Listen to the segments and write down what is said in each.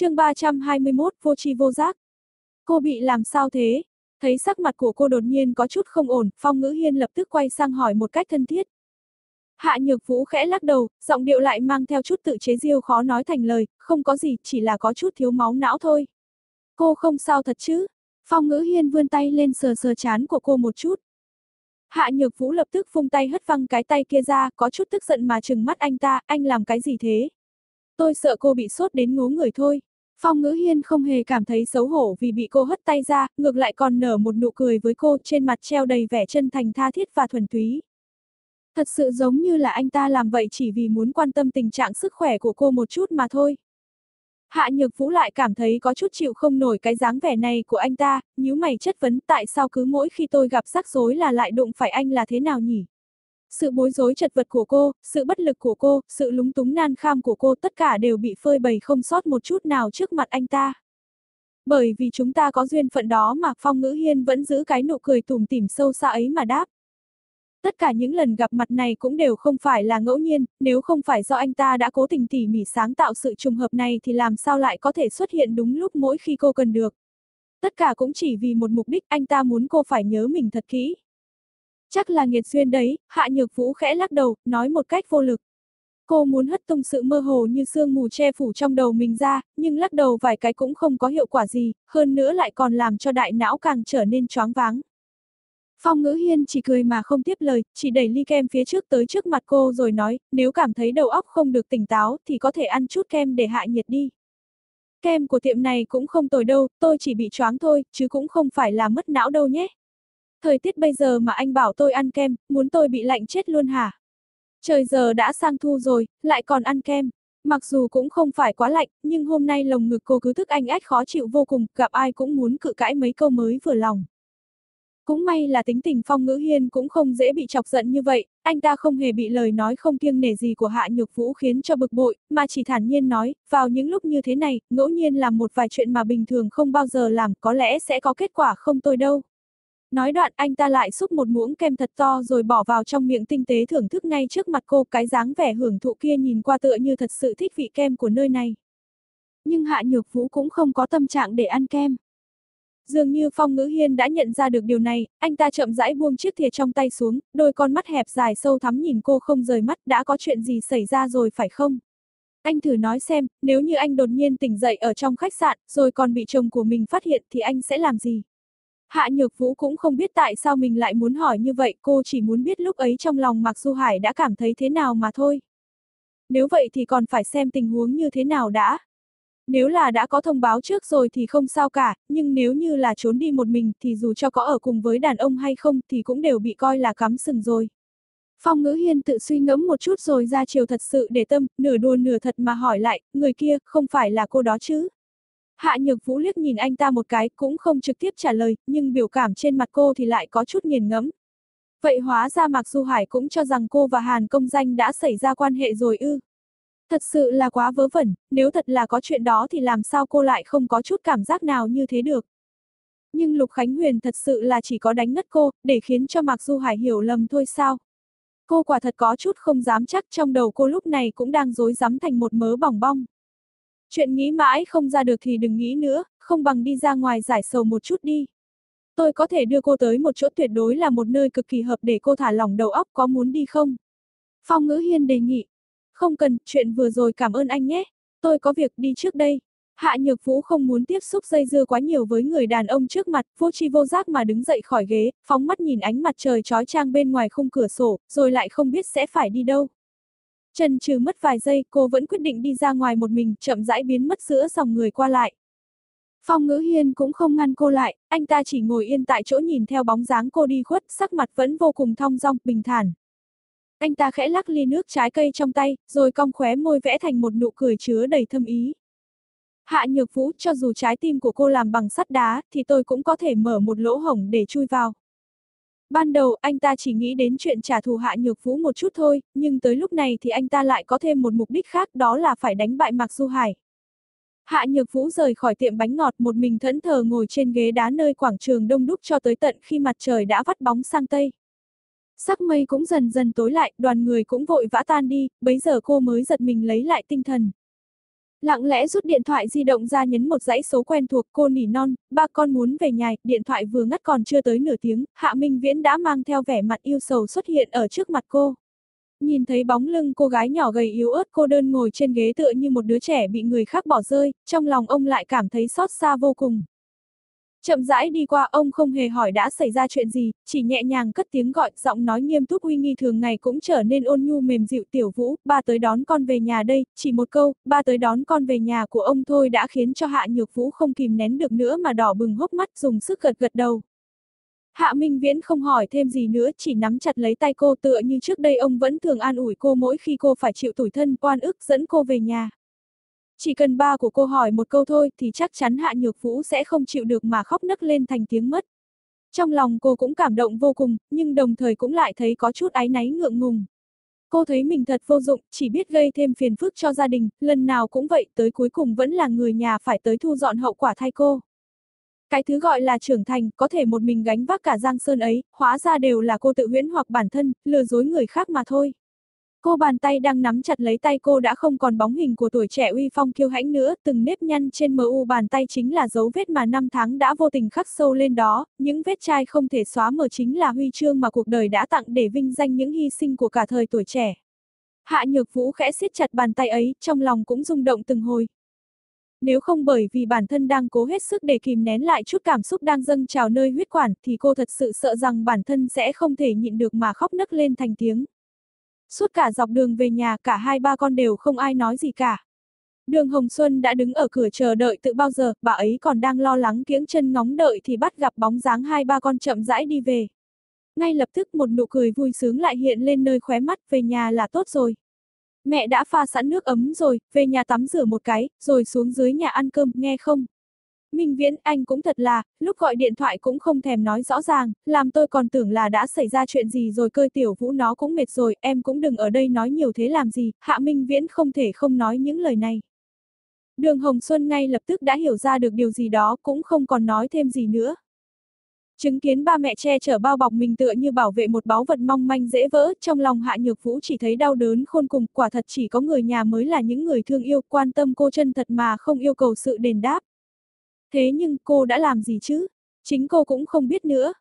chương 321, vô tri vô giác. Cô bị làm sao thế? Thấy sắc mặt của cô đột nhiên có chút không ổn, Phong Ngữ Hiên lập tức quay sang hỏi một cách thân thiết. Hạ Nhược Vũ khẽ lắc đầu, giọng điệu lại mang theo chút tự chế diêu khó nói thành lời, không có gì, chỉ là có chút thiếu máu não thôi. Cô không sao thật chứ? Phong Ngữ Hiên vươn tay lên sờ sờ chán của cô một chút. Hạ Nhược Vũ lập tức vung tay hất văng cái tay kia ra, có chút tức giận mà trừng mắt anh ta, anh làm cái gì thế? Tôi sợ cô bị sốt đến ngố người thôi. Phong ngữ hiên không hề cảm thấy xấu hổ vì bị cô hất tay ra, ngược lại còn nở một nụ cười với cô trên mặt treo đầy vẻ chân thành tha thiết và thuần túy. Thật sự giống như là anh ta làm vậy chỉ vì muốn quan tâm tình trạng sức khỏe của cô một chút mà thôi. Hạ Nhược Vũ lại cảm thấy có chút chịu không nổi cái dáng vẻ này của anh ta, nhíu mày chất vấn tại sao cứ mỗi khi tôi gặp rắc rối là lại đụng phải anh là thế nào nhỉ? Sự bối rối chật vật của cô, sự bất lực của cô, sự lúng túng nan kham của cô tất cả đều bị phơi bày không sót một chút nào trước mặt anh ta. Bởi vì chúng ta có duyên phận đó mà Phong Ngữ Hiên vẫn giữ cái nụ cười tủm tỉm sâu xa ấy mà đáp. Tất cả những lần gặp mặt này cũng đều không phải là ngẫu nhiên, nếu không phải do anh ta đã cố tình tỉ mỉ sáng tạo sự trùng hợp này thì làm sao lại có thể xuất hiện đúng lúc mỗi khi cô cần được. Tất cả cũng chỉ vì một mục đích anh ta muốn cô phải nhớ mình thật kỹ. Chắc là nghiệt duyên đấy, Hạ Nhược Vũ khẽ lắc đầu, nói một cách vô lực. Cô muốn hất tung sự mơ hồ như sương mù che phủ trong đầu mình ra, nhưng lắc đầu vài cái cũng không có hiệu quả gì, hơn nữa lại còn làm cho đại não càng trở nên choáng váng. Phong ngữ hiên chỉ cười mà không tiếp lời, chỉ đẩy ly kem phía trước tới trước mặt cô rồi nói, nếu cảm thấy đầu óc không được tỉnh táo thì có thể ăn chút kem để hạ nhiệt đi. Kem của tiệm này cũng không tồi đâu, tôi chỉ bị choáng thôi, chứ cũng không phải là mất não đâu nhé. Thời tiết bây giờ mà anh bảo tôi ăn kem, muốn tôi bị lạnh chết luôn hả? Trời giờ đã sang thu rồi, lại còn ăn kem. Mặc dù cũng không phải quá lạnh, nhưng hôm nay lồng ngực cô cứ thức anh ách khó chịu vô cùng, gặp ai cũng muốn cự cãi mấy câu mới vừa lòng. Cũng may là tính tình Phong Ngữ Hiên cũng không dễ bị chọc giận như vậy, anh ta không hề bị lời nói không kiêng nể gì của Hạ Nhược Vũ khiến cho bực bội, mà chỉ thản nhiên nói, vào những lúc như thế này, ngẫu nhiên làm một vài chuyện mà bình thường không bao giờ làm, có lẽ sẽ có kết quả không tồi đâu. Nói đoạn anh ta lại xúc một muỗng kem thật to rồi bỏ vào trong miệng tinh tế thưởng thức ngay trước mặt cô cái dáng vẻ hưởng thụ kia nhìn qua tựa như thật sự thích vị kem của nơi này. Nhưng Hạ Nhược Vũ cũng không có tâm trạng để ăn kem. Dường như Phong Ngữ Hiên đã nhận ra được điều này, anh ta chậm rãi buông chiếc thìa trong tay xuống, đôi con mắt hẹp dài sâu thắm nhìn cô không rời mắt đã có chuyện gì xảy ra rồi phải không? Anh thử nói xem, nếu như anh đột nhiên tỉnh dậy ở trong khách sạn, rồi còn bị chồng của mình phát hiện thì anh sẽ làm gì? Hạ Nhược Vũ cũng không biết tại sao mình lại muốn hỏi như vậy, cô chỉ muốn biết lúc ấy trong lòng Mạc Du Hải đã cảm thấy thế nào mà thôi. Nếu vậy thì còn phải xem tình huống như thế nào đã. Nếu là đã có thông báo trước rồi thì không sao cả, nhưng nếu như là trốn đi một mình thì dù cho có ở cùng với đàn ông hay không thì cũng đều bị coi là cắm sừng rồi. Phong ngữ hiên tự suy ngẫm một chút rồi ra chiều thật sự để tâm, nửa đùa nửa thật mà hỏi lại, người kia, không phải là cô đó chứ? Hạ Nhược Vũ liếc nhìn anh ta một cái, cũng không trực tiếp trả lời, nhưng biểu cảm trên mặt cô thì lại có chút nghiền ngẫm. Vậy hóa ra Mạc Du Hải cũng cho rằng cô và Hàn Công Danh đã xảy ra quan hệ rồi ư. Thật sự là quá vớ vẩn, nếu thật là có chuyện đó thì làm sao cô lại không có chút cảm giác nào như thế được. Nhưng Lục Khánh Huyền thật sự là chỉ có đánh ngất cô, để khiến cho Mạc Du Hải hiểu lầm thôi sao. Cô quả thật có chút không dám chắc trong đầu cô lúc này cũng đang dối rắm thành một mớ bỏng bong. Chuyện nghĩ mãi không ra được thì đừng nghĩ nữa, không bằng đi ra ngoài giải sầu một chút đi. Tôi có thể đưa cô tới một chỗ tuyệt đối là một nơi cực kỳ hợp để cô thả lỏng đầu óc có muốn đi không? Phong ngữ hiên đề nghị. Không cần, chuyện vừa rồi cảm ơn anh nhé. Tôi có việc đi trước đây. Hạ Nhược Vũ không muốn tiếp xúc dây dưa quá nhiều với người đàn ông trước mặt, vô tri vô giác mà đứng dậy khỏi ghế, phóng mắt nhìn ánh mặt trời trói trang bên ngoài khung cửa sổ, rồi lại không biết sẽ phải đi đâu. Trần trừ mất vài giây, cô vẫn quyết định đi ra ngoài một mình, chậm rãi biến mất giữa dòng người qua lại. Phong ngữ hiên cũng không ngăn cô lại, anh ta chỉ ngồi yên tại chỗ nhìn theo bóng dáng cô đi khuất, sắc mặt vẫn vô cùng thong dong, bình thản. Anh ta khẽ lắc ly nước trái cây trong tay, rồi cong khóe môi vẽ thành một nụ cười chứa đầy thâm ý. Hạ nhược vũ, cho dù trái tim của cô làm bằng sắt đá, thì tôi cũng có thể mở một lỗ hổng để chui vào. Ban đầu anh ta chỉ nghĩ đến chuyện trả thù Hạ Nhược Vũ một chút thôi, nhưng tới lúc này thì anh ta lại có thêm một mục đích khác đó là phải đánh bại Mạc Du Hải. Hạ Nhược Vũ rời khỏi tiệm bánh ngọt một mình thẫn thờ ngồi trên ghế đá nơi quảng trường đông đúc cho tới tận khi mặt trời đã vắt bóng sang tây. Sắc mây cũng dần dần tối lại, đoàn người cũng vội vã tan đi, bấy giờ cô mới giật mình lấy lại tinh thần. Lặng lẽ rút điện thoại di động ra nhấn một dãy số quen thuộc cô nỉ non, ba con muốn về nhà, điện thoại vừa ngắt còn chưa tới nửa tiếng, Hạ Minh Viễn đã mang theo vẻ mặt yêu sầu xuất hiện ở trước mặt cô. Nhìn thấy bóng lưng cô gái nhỏ gầy yếu ớt cô đơn ngồi trên ghế tựa như một đứa trẻ bị người khác bỏ rơi, trong lòng ông lại cảm thấy xót xa vô cùng. Chậm rãi đi qua ông không hề hỏi đã xảy ra chuyện gì, chỉ nhẹ nhàng cất tiếng gọi, giọng nói nghiêm túc uy nghi thường ngày cũng trở nên ôn nhu mềm dịu tiểu vũ, ba tới đón con về nhà đây, chỉ một câu, ba tới đón con về nhà của ông thôi đã khiến cho hạ nhược vũ không kìm nén được nữa mà đỏ bừng hốc mắt dùng sức gật gật đầu. Hạ Minh Viễn không hỏi thêm gì nữa, chỉ nắm chặt lấy tay cô tựa như trước đây ông vẫn thường an ủi cô mỗi khi cô phải chịu tủi thân, oan ức dẫn cô về nhà. Chỉ cần ba của cô hỏi một câu thôi thì chắc chắn Hạ Nhược Vũ sẽ không chịu được mà khóc nấc lên thành tiếng mất. Trong lòng cô cũng cảm động vô cùng, nhưng đồng thời cũng lại thấy có chút áy náy ngượng ngùng. Cô thấy mình thật vô dụng, chỉ biết gây thêm phiền phức cho gia đình, lần nào cũng vậy, tới cuối cùng vẫn là người nhà phải tới thu dọn hậu quả thay cô. Cái thứ gọi là trưởng thành, có thể một mình gánh vác cả Giang Sơn ấy, hóa ra đều là cô tự huyễn hoặc bản thân, lừa dối người khác mà thôi. Cô bàn tay đang nắm chặt lấy tay cô đã không còn bóng hình của tuổi trẻ uy phong kiêu hãnh nữa, từng nếp nhăn trên mờ u bàn tay chính là dấu vết mà năm tháng đã vô tình khắc sâu lên đó, những vết chai không thể xóa mờ chính là huy chương mà cuộc đời đã tặng để vinh danh những hy sinh của cả thời tuổi trẻ. Hạ Nhược Vũ khẽ siết chặt bàn tay ấy, trong lòng cũng rung động từng hồi. Nếu không bởi vì bản thân đang cố hết sức để kìm nén lại chút cảm xúc đang dâng trào nơi huyết quản thì cô thật sự sợ rằng bản thân sẽ không thể nhịn được mà khóc nấc lên thành tiếng. Suốt cả dọc đường về nhà cả hai ba con đều không ai nói gì cả. Đường Hồng Xuân đã đứng ở cửa chờ đợi từ bao giờ, bà ấy còn đang lo lắng kiếng chân ngóng đợi thì bắt gặp bóng dáng hai ba con chậm rãi đi về. Ngay lập tức một nụ cười vui sướng lại hiện lên nơi khóe mắt, về nhà là tốt rồi. Mẹ đã pha sẵn nước ấm rồi, về nhà tắm rửa một cái, rồi xuống dưới nhà ăn cơm, nghe không? Minh Viễn, anh cũng thật là, lúc gọi điện thoại cũng không thèm nói rõ ràng, làm tôi còn tưởng là đã xảy ra chuyện gì rồi cơi tiểu vũ nó cũng mệt rồi, em cũng đừng ở đây nói nhiều thế làm gì, Hạ Minh Viễn không thể không nói những lời này. Đường Hồng Xuân ngay lập tức đã hiểu ra được điều gì đó cũng không còn nói thêm gì nữa. Chứng kiến ba mẹ che chở bao bọc mình tựa như bảo vệ một báu vật mong manh dễ vỡ, trong lòng Hạ Nhược Vũ chỉ thấy đau đớn khôn cùng, quả thật chỉ có người nhà mới là những người thương yêu, quan tâm cô chân thật mà không yêu cầu sự đền đáp. Thế nhưng cô đã làm gì chứ? Chính cô cũng không biết nữa.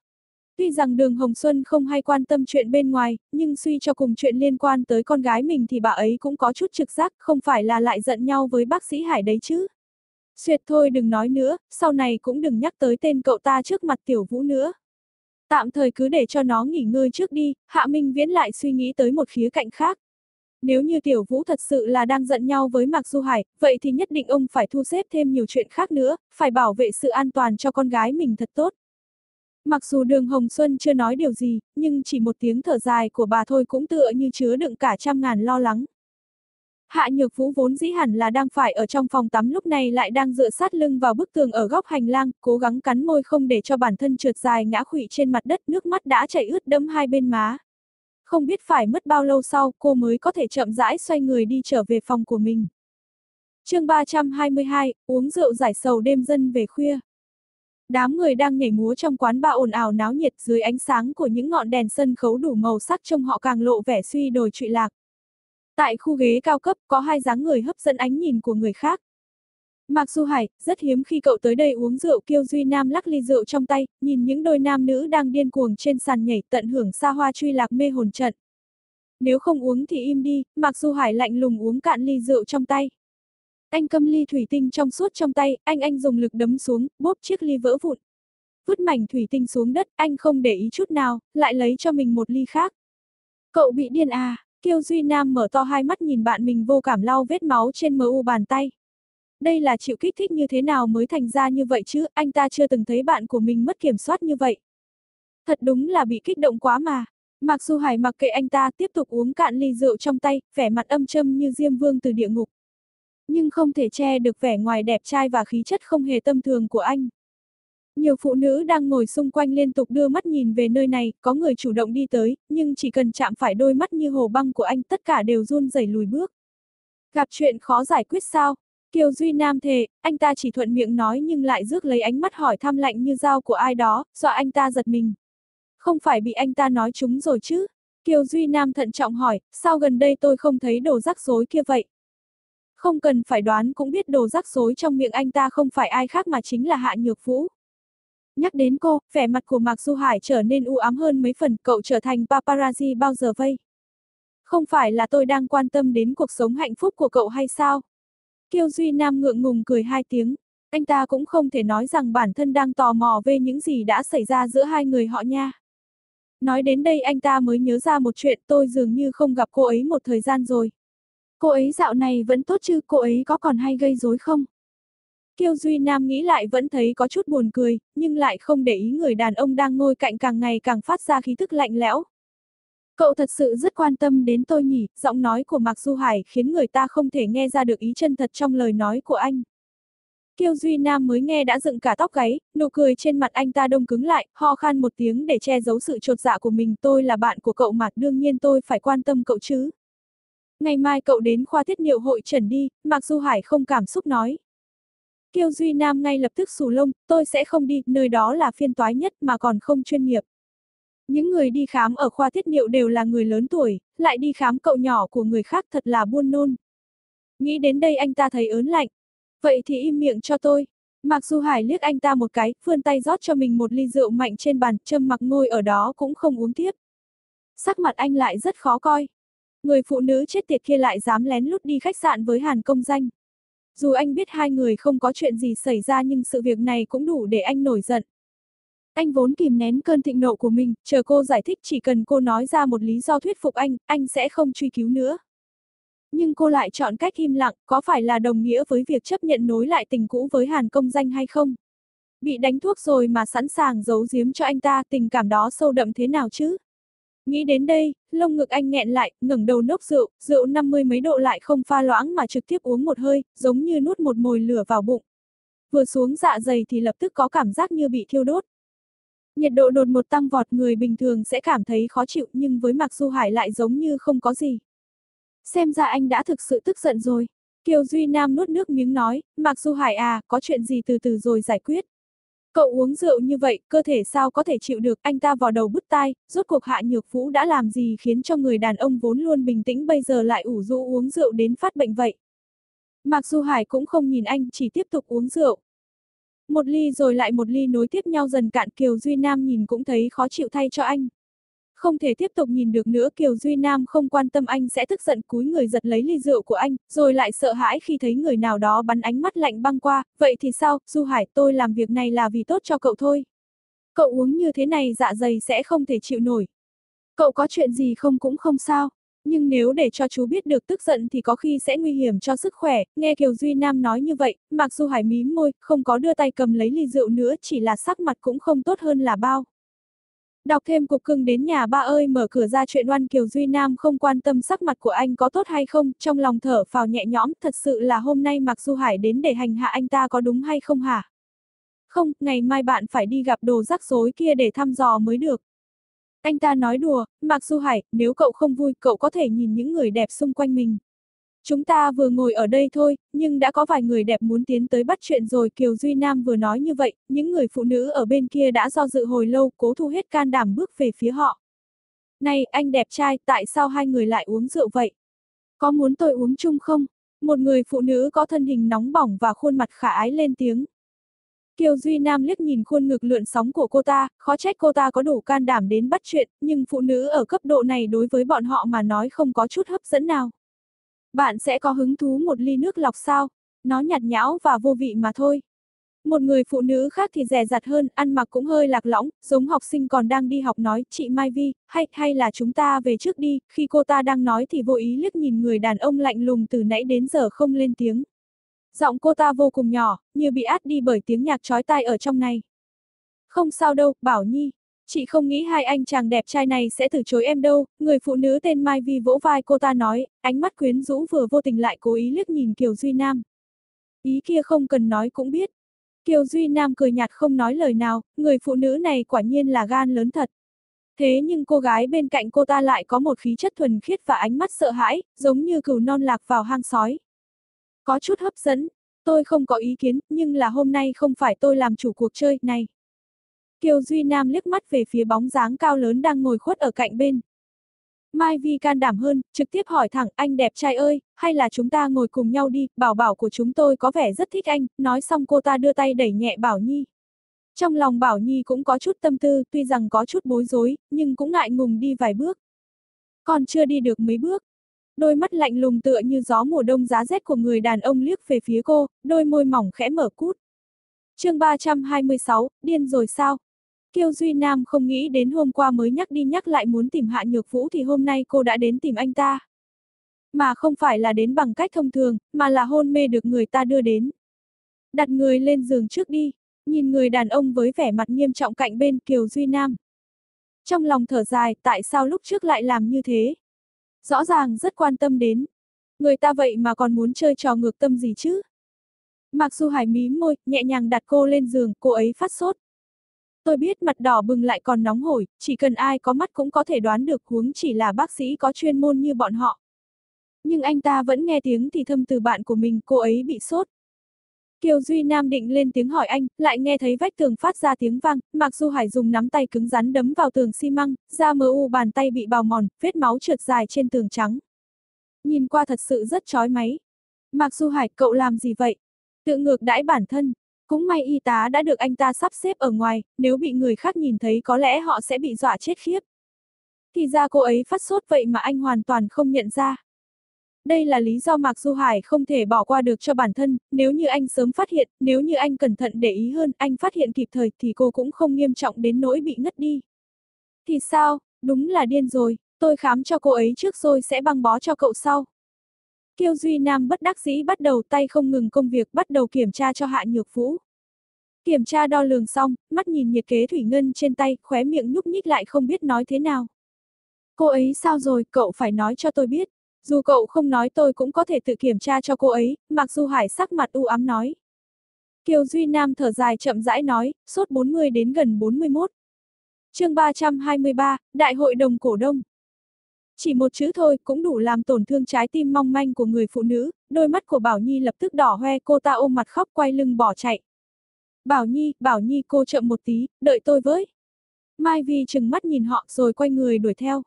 Tuy rằng đường Hồng Xuân không hay quan tâm chuyện bên ngoài, nhưng suy cho cùng chuyện liên quan tới con gái mình thì bà ấy cũng có chút trực giác, không phải là lại giận nhau với bác sĩ Hải đấy chứ. Xuyệt thôi đừng nói nữa, sau này cũng đừng nhắc tới tên cậu ta trước mặt tiểu vũ nữa. Tạm thời cứ để cho nó nghỉ ngơi trước đi, Hạ Minh Viễn lại suy nghĩ tới một khía cạnh khác. Nếu như Tiểu Vũ thật sự là đang giận nhau với Mạc Du Hải, vậy thì nhất định ông phải thu xếp thêm nhiều chuyện khác nữa, phải bảo vệ sự an toàn cho con gái mình thật tốt. Mặc dù đường Hồng Xuân chưa nói điều gì, nhưng chỉ một tiếng thở dài của bà thôi cũng tựa như chứa đựng cả trăm ngàn lo lắng. Hạ Nhược Vũ vốn dĩ hẳn là đang phải ở trong phòng tắm lúc này lại đang dựa sát lưng vào bức tường ở góc hành lang, cố gắng cắn môi không để cho bản thân trượt dài ngã khụy trên mặt đất, nước mắt đã chảy ướt đẫm hai bên má. Không biết phải mất bao lâu sau cô mới có thể chậm rãi xoay người đi trở về phòng của mình. chương 322, uống rượu giải sầu đêm dân về khuya. Đám người đang nhảy múa trong quán ba ồn ào náo nhiệt dưới ánh sáng của những ngọn đèn sân khấu đủ màu sắc trông họ càng lộ vẻ suy đồi trụy lạc. Tại khu ghế cao cấp có hai dáng người hấp dẫn ánh nhìn của người khác. Mạc Du Hải, rất hiếm khi cậu tới đây uống rượu Kiêu Duy Nam lắc ly rượu trong tay, nhìn những đôi nam nữ đang điên cuồng trên sàn nhảy tận hưởng xa hoa truy lạc mê hồn trận. Nếu không uống thì im đi, Mạc Du Hải lạnh lùng uống cạn ly rượu trong tay. Anh cầm ly thủy tinh trong suốt trong tay, anh anh dùng lực đấm xuống, bóp chiếc ly vỡ vụn. Vứt mảnh thủy tinh xuống đất, anh không để ý chút nào, lại lấy cho mình một ly khác. Cậu bị điên à, Kiêu Duy Nam mở to hai mắt nhìn bạn mình vô cảm lau vết máu trên mờ u bàn tay. Đây là chịu kích thích như thế nào mới thành ra như vậy chứ, anh ta chưa từng thấy bạn của mình mất kiểm soát như vậy. Thật đúng là bị kích động quá mà. Mặc dù Hải mặc kệ anh ta tiếp tục uống cạn ly rượu trong tay, vẻ mặt âm châm như Diêm Vương từ địa ngục. Nhưng không thể che được vẻ ngoài đẹp trai và khí chất không hề tâm thường của anh. Nhiều phụ nữ đang ngồi xung quanh liên tục đưa mắt nhìn về nơi này, có người chủ động đi tới, nhưng chỉ cần chạm phải đôi mắt như hồ băng của anh tất cả đều run rẩy lùi bước. Gặp chuyện khó giải quyết sao? Kiều Duy Nam thề, anh ta chỉ thuận miệng nói nhưng lại rước lấy ánh mắt hỏi thăm lạnh như dao của ai đó, dọa anh ta giật mình. Không phải bị anh ta nói chúng rồi chứ? Kiều Duy Nam thận trọng hỏi, sao gần đây tôi không thấy đồ rắc rối kia vậy? Không cần phải đoán cũng biết đồ rắc rối trong miệng anh ta không phải ai khác mà chính là Hạ Nhược Vũ. Nhắc đến cô, vẻ mặt của Mạc Du Hải trở nên u ám hơn mấy phần, cậu trở thành paparazzi bao giờ vây. Không phải là tôi đang quan tâm đến cuộc sống hạnh phúc của cậu hay sao? Kiêu Duy Nam ngượng ngùng cười hai tiếng, anh ta cũng không thể nói rằng bản thân đang tò mò về những gì đã xảy ra giữa hai người họ nha. Nói đến đây anh ta mới nhớ ra một chuyện tôi dường như không gặp cô ấy một thời gian rồi. Cô ấy dạo này vẫn tốt chứ, cô ấy có còn hay gây rối không? Kiêu Duy Nam nghĩ lại vẫn thấy có chút buồn cười, nhưng lại không để ý người đàn ông đang ngồi cạnh càng ngày càng phát ra khí thức lạnh lẽo. Cậu thật sự rất quan tâm đến tôi nhỉ, giọng nói của Mạc Du Hải khiến người ta không thể nghe ra được ý chân thật trong lời nói của anh. Kiêu Duy Nam mới nghe đã dựng cả tóc gáy, nụ cười trên mặt anh ta đông cứng lại, ho khan một tiếng để che giấu sự trột dạ của mình. Tôi là bạn của cậu mà, đương nhiên tôi phải quan tâm cậu chứ. Ngày mai cậu đến khoa thiết niệu hội trần đi, Mạc Du Hải không cảm xúc nói. Kiêu Duy Nam ngay lập tức xù lông, tôi sẽ không đi, nơi đó là phiên toái nhất mà còn không chuyên nghiệp. Những người đi khám ở khoa tiết niệu đều là người lớn tuổi, lại đi khám cậu nhỏ của người khác thật là buôn nôn. Nghĩ đến đây anh ta thấy ớn lạnh, Vậy thì im miệng cho tôi. Mặc dù Hải liếc anh ta một cái, vươn tay rót cho mình một ly rượu mạnh trên bàn, châm mặc ngồi ở đó cũng không uống tiếp. Sắc mặt anh lại rất khó coi. Người phụ nữ chết tiệt kia lại dám lén lút đi khách sạn với Hàn công danh. Dù anh biết hai người không có chuyện gì xảy ra nhưng sự việc này cũng đủ để anh nổi giận. Anh vốn kìm nén cơn thịnh nộ của mình, chờ cô giải thích chỉ cần cô nói ra một lý do thuyết phục anh, anh sẽ không truy cứu nữa. Nhưng cô lại chọn cách im lặng, có phải là đồng nghĩa với việc chấp nhận nối lại tình cũ với Hàn công danh hay không? Bị đánh thuốc rồi mà sẵn sàng giấu giếm cho anh ta, tình cảm đó sâu đậm thế nào chứ? Nghĩ đến đây, lông ngực anh nghẹn lại, ngẩng đầu nốc rượu, rượu 50 mấy độ lại không pha loãng mà trực tiếp uống một hơi, giống như nuốt một mồi lửa vào bụng. Vừa xuống dạ dày thì lập tức có cảm giác như bị thiêu đốt. Nhiệt độ đột một tăng vọt người bình thường sẽ cảm thấy khó chịu nhưng với Mạc Du Hải lại giống như không có gì. Xem ra anh đã thực sự tức giận rồi. Kiều Duy Nam nuốt nước miếng nói, Mặc Du Hải à, có chuyện gì từ từ rồi giải quyết. Cậu uống rượu như vậy, cơ thể sao có thể chịu được, anh ta vào đầu bứt tai, rốt cuộc hạ nhược vũ đã làm gì khiến cho người đàn ông vốn luôn bình tĩnh bây giờ lại ủ rũ uống rượu đến phát bệnh vậy. Mặc Du Hải cũng không nhìn anh, chỉ tiếp tục uống rượu. Một ly rồi lại một ly nối tiếp nhau dần cạn Kiều Duy Nam nhìn cũng thấy khó chịu thay cho anh. Không thể tiếp tục nhìn được nữa Kiều Duy Nam không quan tâm anh sẽ tức giận cúi người giật lấy ly rượu của anh, rồi lại sợ hãi khi thấy người nào đó bắn ánh mắt lạnh băng qua, vậy thì sao, Du Hải tôi làm việc này là vì tốt cho cậu thôi. Cậu uống như thế này dạ dày sẽ không thể chịu nổi. Cậu có chuyện gì không cũng không sao, nhưng nếu để cho chú biết được tức giận thì có khi sẽ nguy hiểm cho sức khỏe, nghe Kiều Duy Nam nói như vậy, mặc dù Hải mím môi, không có đưa tay cầm lấy ly rượu nữa chỉ là sắc mặt cũng không tốt hơn là bao. Đọc thêm cục cưng đến nhà ba ơi mở cửa ra chuyện oan Kiều Duy Nam không quan tâm sắc mặt của anh có tốt hay không, trong lòng thở phào nhẹ nhõm, thật sự là hôm nay Mạc Du Hải đến để hành hạ anh ta có đúng hay không hả? Không, ngày mai bạn phải đi gặp đồ rắc rối kia để thăm dò mới được. Anh ta nói đùa, Mạc Du Hải, nếu cậu không vui, cậu có thể nhìn những người đẹp xung quanh mình. Chúng ta vừa ngồi ở đây thôi, nhưng đã có vài người đẹp muốn tiến tới bắt chuyện rồi Kiều Duy Nam vừa nói như vậy, những người phụ nữ ở bên kia đã do dự hồi lâu cố thu hết can đảm bước về phía họ. Này, anh đẹp trai, tại sao hai người lại uống rượu vậy? Có muốn tôi uống chung không? Một người phụ nữ có thân hình nóng bỏng và khuôn mặt khả ái lên tiếng. Kiều Duy Nam liếc nhìn khuôn ngực lượn sóng của cô ta, khó trách cô ta có đủ can đảm đến bắt chuyện, nhưng phụ nữ ở cấp độ này đối với bọn họ mà nói không có chút hấp dẫn nào. Bạn sẽ có hứng thú một ly nước lọc sao? Nó nhạt nhão và vô vị mà thôi. Một người phụ nữ khác thì rẻ rặt hơn, ăn mặc cũng hơi lạc lõng, giống học sinh còn đang đi học nói, chị Mai Vi, hay, hay là chúng ta về trước đi, khi cô ta đang nói thì vô ý liếc nhìn người đàn ông lạnh lùng từ nãy đến giờ không lên tiếng. Giọng cô ta vô cùng nhỏ, như bị át đi bởi tiếng nhạc chói tai ở trong này. Không sao đâu, Bảo Nhi, Chị không nghĩ hai anh chàng đẹp trai này sẽ từ chối em đâu, người phụ nữ tên Mai Vi vỗ vai cô ta nói, ánh mắt quyến rũ vừa vô tình lại cố ý liếc nhìn Kiều Duy Nam. Ý kia không cần nói cũng biết. Kiều Duy Nam cười nhạt không nói lời nào, người phụ nữ này quả nhiên là gan lớn thật. Thế nhưng cô gái bên cạnh cô ta lại có một khí chất thuần khiết và ánh mắt sợ hãi, giống như cừu non lạc vào hang sói. Có chút hấp dẫn, tôi không có ý kiến, nhưng là hôm nay không phải tôi làm chủ cuộc chơi này. Kiều Duy Nam liếc mắt về phía bóng dáng cao lớn đang ngồi khuất ở cạnh bên. Mai Vi can đảm hơn, trực tiếp hỏi thẳng, anh đẹp trai ơi, hay là chúng ta ngồi cùng nhau đi, bảo bảo của chúng tôi có vẻ rất thích anh, nói xong cô ta đưa tay đẩy nhẹ Bảo Nhi. Trong lòng Bảo Nhi cũng có chút tâm tư, tuy rằng có chút bối rối, nhưng cũng ngại ngùng đi vài bước. Còn chưa đi được mấy bước. Đôi mắt lạnh lùng tựa như gió mùa đông giá rét của người đàn ông liếc về phía cô, đôi môi mỏng khẽ mở cút. chương 326, điên rồi sao? Kiêu Duy Nam không nghĩ đến hôm qua mới nhắc đi nhắc lại muốn tìm Hạ Nhược Vũ thì hôm nay cô đã đến tìm anh ta. Mà không phải là đến bằng cách thông thường, mà là hôn mê được người ta đưa đến. Đặt người lên giường trước đi, nhìn người đàn ông với vẻ mặt nghiêm trọng cạnh bên Kiều Duy Nam. Trong lòng thở dài, tại sao lúc trước lại làm như thế? Rõ ràng rất quan tâm đến. Người ta vậy mà còn muốn chơi trò ngược tâm gì chứ? Mặc dù Hải mí môi, nhẹ nhàng đặt cô lên giường, cô ấy phát sốt, Tôi biết mặt đỏ bừng lại còn nóng hổi, chỉ cần ai có mắt cũng có thể đoán được huống chỉ là bác sĩ có chuyên môn như bọn họ. Nhưng anh ta vẫn nghe tiếng thì thâm từ bạn của mình, cô ấy bị sốt. Kiều Duy Nam định lên tiếng hỏi anh, lại nghe thấy vách tường phát ra tiếng vang, Mặc Du Hải dùng nắm tay cứng rắn đấm vào tường xi măng, da mờ u bàn tay bị bào mòn, vết máu trượt dài trên tường trắng. Nhìn qua thật sự rất chói máy. Mặc Du Hải, cậu làm gì vậy? Tự ngược đãi bản thân, cũng may y tá đã được anh ta sắp xếp ở ngoài, nếu bị người khác nhìn thấy có lẽ họ sẽ bị dọa chết khiếp. Thì ra cô ấy phát sốt vậy mà anh hoàn toàn không nhận ra. Đây là lý do Mạc Du Hải không thể bỏ qua được cho bản thân, nếu như anh sớm phát hiện, nếu như anh cẩn thận để ý hơn, anh phát hiện kịp thời thì cô cũng không nghiêm trọng đến nỗi bị ngất đi. Thì sao, đúng là điên rồi, tôi khám cho cô ấy trước rồi sẽ băng bó cho cậu sau. Kiêu Duy Nam bất đắc dĩ bắt đầu tay không ngừng công việc bắt đầu kiểm tra cho Hạ Nhược Vũ. Kiểm tra đo lường xong, mắt nhìn nhiệt kế thủy ngân trên tay, khóe miệng nhúc nhích lại không biết nói thế nào. Cô ấy sao rồi, cậu phải nói cho tôi biết. Dù cậu không nói tôi cũng có thể tự kiểm tra cho cô ấy, mặc dù Hải sắc mặt u ám nói. Kiều Duy Nam thở dài chậm rãi nói, sốt 40 đến gần 41. chương 323, Đại hội đồng cổ đông. Chỉ một chữ thôi cũng đủ làm tổn thương trái tim mong manh của người phụ nữ, đôi mắt của Bảo Nhi lập tức đỏ hoe cô ta ôm mặt khóc quay lưng bỏ chạy. Bảo Nhi, Bảo Nhi cô chậm một tí, đợi tôi với. Mai Vi chừng mắt nhìn họ rồi quay người đuổi theo.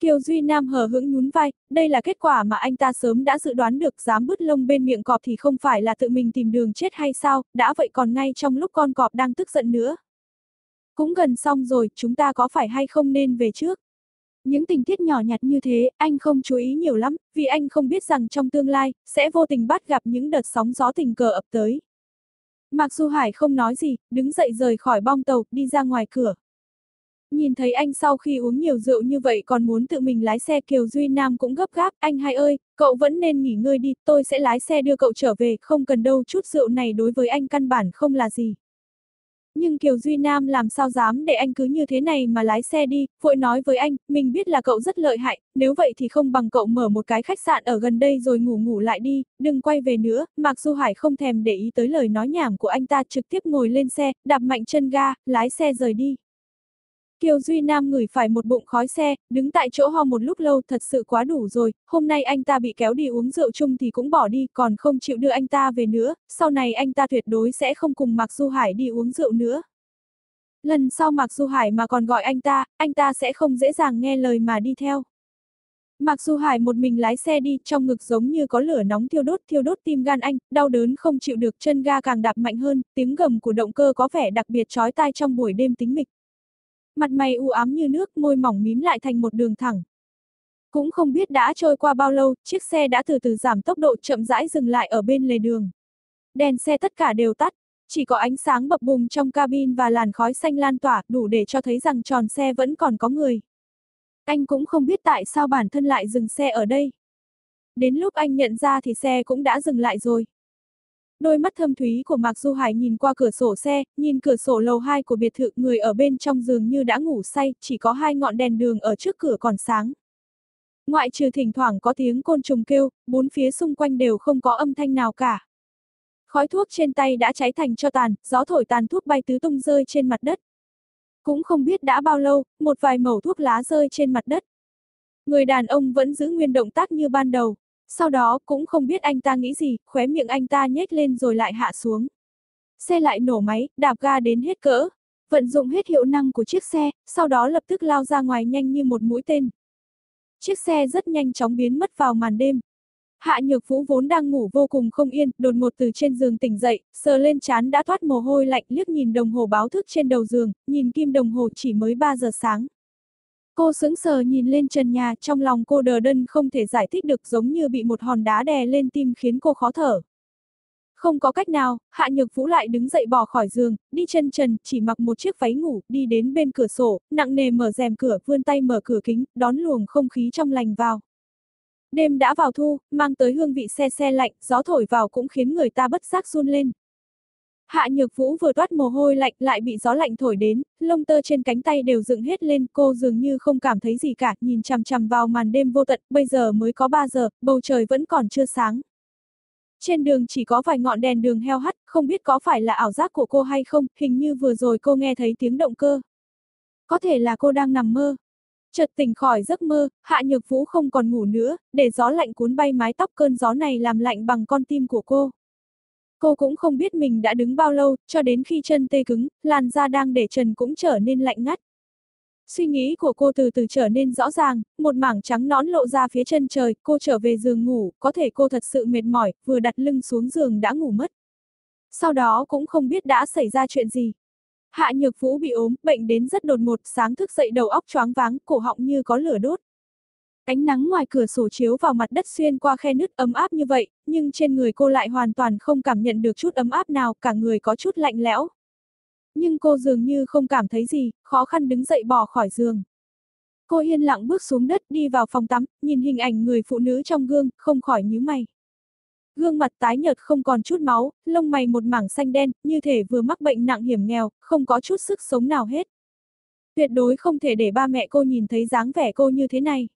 Kiều Duy Nam hờ hững nhún vai, đây là kết quả mà anh ta sớm đã dự đoán được dám bứt lông bên miệng cọp thì không phải là tự mình tìm đường chết hay sao, đã vậy còn ngay trong lúc con cọp đang tức giận nữa. Cũng gần xong rồi, chúng ta có phải hay không nên về trước? Những tình tiết nhỏ nhặt như thế, anh không chú ý nhiều lắm, vì anh không biết rằng trong tương lai, sẽ vô tình bắt gặp những đợt sóng gió tình cờ ập tới. Mặc Du Hải không nói gì, đứng dậy rời khỏi bong tàu, đi ra ngoài cửa. Nhìn thấy anh sau khi uống nhiều rượu như vậy còn muốn tự mình lái xe Kiều Duy Nam cũng gấp gáp, anh hai ơi, cậu vẫn nên nghỉ ngơi đi, tôi sẽ lái xe đưa cậu trở về, không cần đâu chút rượu này đối với anh căn bản không là gì. Nhưng Kiều Duy Nam làm sao dám để anh cứ như thế này mà lái xe đi, vội nói với anh, mình biết là cậu rất lợi hại, nếu vậy thì không bằng cậu mở một cái khách sạn ở gần đây rồi ngủ ngủ lại đi, đừng quay về nữa, Mạc Du Hải không thèm để ý tới lời nói nhảm của anh ta trực tiếp ngồi lên xe, đạp mạnh chân ga, lái xe rời đi. Kiều Duy Nam ngửi phải một bụng khói xe, đứng tại chỗ ho một lúc lâu thật sự quá đủ rồi, hôm nay anh ta bị kéo đi uống rượu chung thì cũng bỏ đi, còn không chịu đưa anh ta về nữa, sau này anh ta tuyệt đối sẽ không cùng Mạc Du Hải đi uống rượu nữa. Lần sau Mạc Du Hải mà còn gọi anh ta, anh ta sẽ không dễ dàng nghe lời mà đi theo. Mạc Du Hải một mình lái xe đi, trong ngực giống như có lửa nóng thiêu đốt thiêu đốt tim gan anh, đau đớn không chịu được chân ga càng đạp mạnh hơn, tiếng gầm của động cơ có vẻ đặc biệt chói tai trong buổi đêm tính mịch mặt mày u ám như nước, môi mỏng mím lại thành một đường thẳng. Cũng không biết đã trôi qua bao lâu, chiếc xe đã từ từ giảm tốc độ chậm rãi dừng lại ở bên lề đường. Đèn xe tất cả đều tắt, chỉ có ánh sáng bập bùng trong cabin và làn khói xanh lan tỏa đủ để cho thấy rằng tròn xe vẫn còn có người. Anh cũng không biết tại sao bản thân lại dừng xe ở đây. Đến lúc anh nhận ra thì xe cũng đã dừng lại rồi. Đôi mắt thâm thúy của Mạc Du Hải nhìn qua cửa sổ xe, nhìn cửa sổ lầu 2 của biệt thự người ở bên trong giường như đã ngủ say, chỉ có hai ngọn đèn đường ở trước cửa còn sáng. Ngoại trừ thỉnh thoảng có tiếng côn trùng kêu, bốn phía xung quanh đều không có âm thanh nào cả. Khói thuốc trên tay đã cháy thành cho tàn, gió thổi tàn thuốc bay tứ tung rơi trên mặt đất. Cũng không biết đã bao lâu, một vài mẩu thuốc lá rơi trên mặt đất. Người đàn ông vẫn giữ nguyên động tác như ban đầu, sau đó cũng không biết anh ta nghĩ gì, khóe miệng anh ta nhếch lên rồi lại hạ xuống. Xe lại nổ máy, đạp ga đến hết cỡ. Vận dụng hết hiệu năng của chiếc xe, sau đó lập tức lao ra ngoài nhanh như một mũi tên. Chiếc xe rất nhanh chóng biến mất vào màn đêm. Hạ Nhược Vũ vốn đang ngủ vô cùng không yên, đột ngột từ trên giường tỉnh dậy, sờ lên chán đã thoát mồ hôi lạnh, liếc nhìn đồng hồ báo thức trên đầu giường, nhìn kim đồng hồ chỉ mới 3 giờ sáng. Cô sững sờ nhìn lên trần nhà, trong lòng cô đờ đân không thể giải thích được giống như bị một hòn đá đè lên tim khiến cô khó thở. Không có cách nào, Hạ Nhược Vũ lại đứng dậy bỏ khỏi giường, đi chân trần, chỉ mặc một chiếc váy ngủ, đi đến bên cửa sổ, nặng nề mở rèm cửa, vươn tay mở cửa kính, đón luồng không khí trong lành vào. Đêm đã vào thu, mang tới hương vị xe xe lạnh, gió thổi vào cũng khiến người ta bất giác run lên. Hạ Nhược Vũ vừa toát mồ hôi lạnh lại bị gió lạnh thổi đến, lông tơ trên cánh tay đều dựng hết lên, cô dường như không cảm thấy gì cả, nhìn chằm chằm vào màn đêm vô tận, bây giờ mới có 3 giờ, bầu trời vẫn còn chưa sáng. Trên đường chỉ có vài ngọn đèn đường heo hắt, không biết có phải là ảo giác của cô hay không, hình như vừa rồi cô nghe thấy tiếng động cơ. Có thể là cô đang nằm mơ. Chợt tỉnh khỏi giấc mơ, Hạ Nhược Vũ không còn ngủ nữa, để gió lạnh cuốn bay mái tóc cơn gió này làm lạnh bằng con tim của cô. Cô cũng không biết mình đã đứng bao lâu, cho đến khi chân tê cứng, làn da đang để trần cũng trở nên lạnh ngắt. Suy nghĩ của cô từ từ trở nên rõ ràng, một mảng trắng nõn lộ ra phía chân trời, cô trở về giường ngủ, có thể cô thật sự mệt mỏi, vừa đặt lưng xuống giường đã ngủ mất. Sau đó cũng không biết đã xảy ra chuyện gì. Hạ Nhược Vũ bị ốm, bệnh đến rất đột ngột, sáng thức dậy đầu óc choáng váng, cổ họng như có lửa đốt. Ánh nắng ngoài cửa sổ chiếu vào mặt đất xuyên qua khe nứt ấm áp như vậy, nhưng trên người cô lại hoàn toàn không cảm nhận được chút ấm áp nào, cả người có chút lạnh lẽo. Nhưng cô dường như không cảm thấy gì, khó khăn đứng dậy bỏ khỏi giường. Cô yên lặng bước xuống đất đi vào phòng tắm, nhìn hình ảnh người phụ nữ trong gương, không khỏi nhíu mày. Gương mặt tái nhợt không còn chút máu, lông mày một mảng xanh đen, như thể vừa mắc bệnh nặng hiểm nghèo, không có chút sức sống nào hết. Tuyệt đối không thể để ba mẹ cô nhìn thấy dáng vẻ cô như thế này.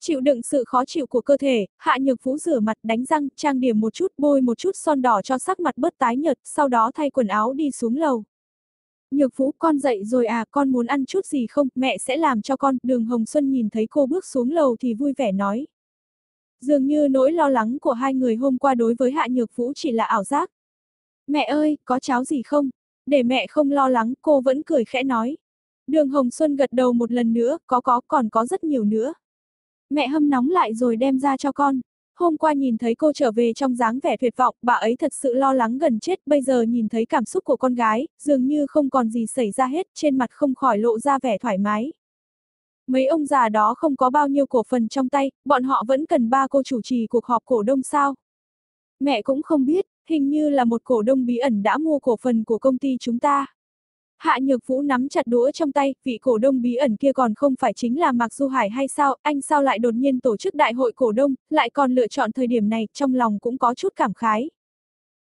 Chịu đựng sự khó chịu của cơ thể, Hạ Nhược Vũ rửa mặt đánh răng, trang điểm một chút, bôi một chút son đỏ cho sắc mặt bớt tái nhợt, sau đó thay quần áo đi xuống lầu. Nhược Vũ, con dậy rồi à, con muốn ăn chút gì không, mẹ sẽ làm cho con, đường Hồng Xuân nhìn thấy cô bước xuống lầu thì vui vẻ nói. Dường như nỗi lo lắng của hai người hôm qua đối với Hạ Nhược Vũ chỉ là ảo giác. Mẹ ơi, có cháo gì không? Để mẹ không lo lắng, cô vẫn cười khẽ nói. Đường Hồng Xuân gật đầu một lần nữa, có có, còn có rất nhiều nữa. Mẹ hâm nóng lại rồi đem ra cho con. Hôm qua nhìn thấy cô trở về trong dáng vẻ tuyệt vọng, bà ấy thật sự lo lắng gần chết, bây giờ nhìn thấy cảm xúc của con gái, dường như không còn gì xảy ra hết, trên mặt không khỏi lộ ra vẻ thoải mái. Mấy ông già đó không có bao nhiêu cổ phần trong tay, bọn họ vẫn cần ba cô chủ trì cuộc họp cổ đông sao. Mẹ cũng không biết, hình như là một cổ đông bí ẩn đã mua cổ phần của công ty chúng ta. Hạ Nhược Vũ nắm chặt đũa trong tay, vị cổ đông bí ẩn kia còn không phải chính là Mạc Du Hải hay sao, anh sao lại đột nhiên tổ chức đại hội cổ đông, lại còn lựa chọn thời điểm này, trong lòng cũng có chút cảm khái.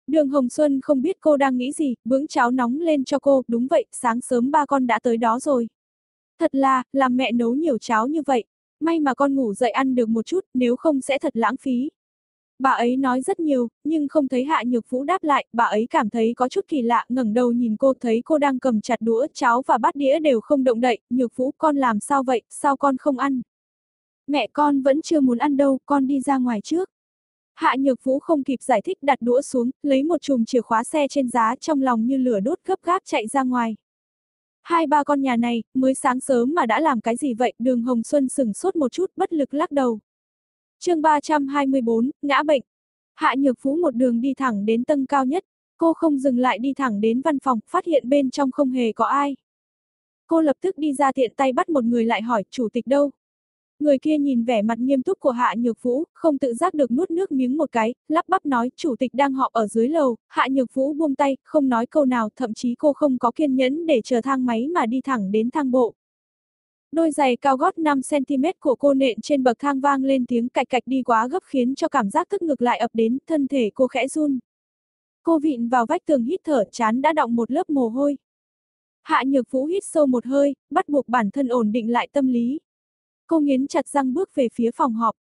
Đường Hồng Xuân không biết cô đang nghĩ gì, bướng cháo nóng lên cho cô, đúng vậy, sáng sớm ba con đã tới đó rồi. Thật là, làm mẹ nấu nhiều cháo như vậy, may mà con ngủ dậy ăn được một chút, nếu không sẽ thật lãng phí. Bà ấy nói rất nhiều, nhưng không thấy Hạ Nhược Vũ đáp lại, bà ấy cảm thấy có chút kỳ lạ, ngẩng đầu nhìn cô thấy cô đang cầm chặt đũa, cháo và bát đĩa đều không động đậy, Nhược Vũ con làm sao vậy, sao con không ăn? Mẹ con vẫn chưa muốn ăn đâu, con đi ra ngoài trước. Hạ Nhược Vũ không kịp giải thích đặt đũa xuống, lấy một chùm chìa khóa xe trên giá trong lòng như lửa đốt gấp gáp chạy ra ngoài. Hai ba con nhà này, mới sáng sớm mà đã làm cái gì vậy, đường Hồng Xuân sừng sốt một chút, bất lực lắc đầu chương 324, ngã bệnh. Hạ Nhược Phú một đường đi thẳng đến tầng cao nhất, cô không dừng lại đi thẳng đến văn phòng, phát hiện bên trong không hề có ai. Cô lập tức đi ra tiện tay bắt một người lại hỏi, chủ tịch đâu? Người kia nhìn vẻ mặt nghiêm túc của Hạ Nhược Vũ, không tự giác được nuốt nước miếng một cái, lắp bắp nói, chủ tịch đang họp ở dưới lầu, Hạ Nhược Vũ buông tay, không nói câu nào, thậm chí cô không có kiên nhẫn để chờ thang máy mà đi thẳng đến thang bộ. Đôi giày cao gót 5cm của cô nện trên bậc thang vang lên tiếng cạch cạch đi quá gấp khiến cho cảm giác tức ngực lại ập đến, thân thể cô khẽ run. Cô vịn vào vách tường hít thở, chán đã đọng một lớp mồ hôi. Hạ Nhược Vũ hít sâu một hơi, bắt buộc bản thân ổn định lại tâm lý. Cô nghiến chặt răng bước về phía phòng họp.